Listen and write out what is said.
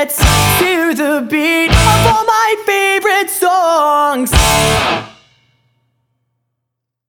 Let's to the beat.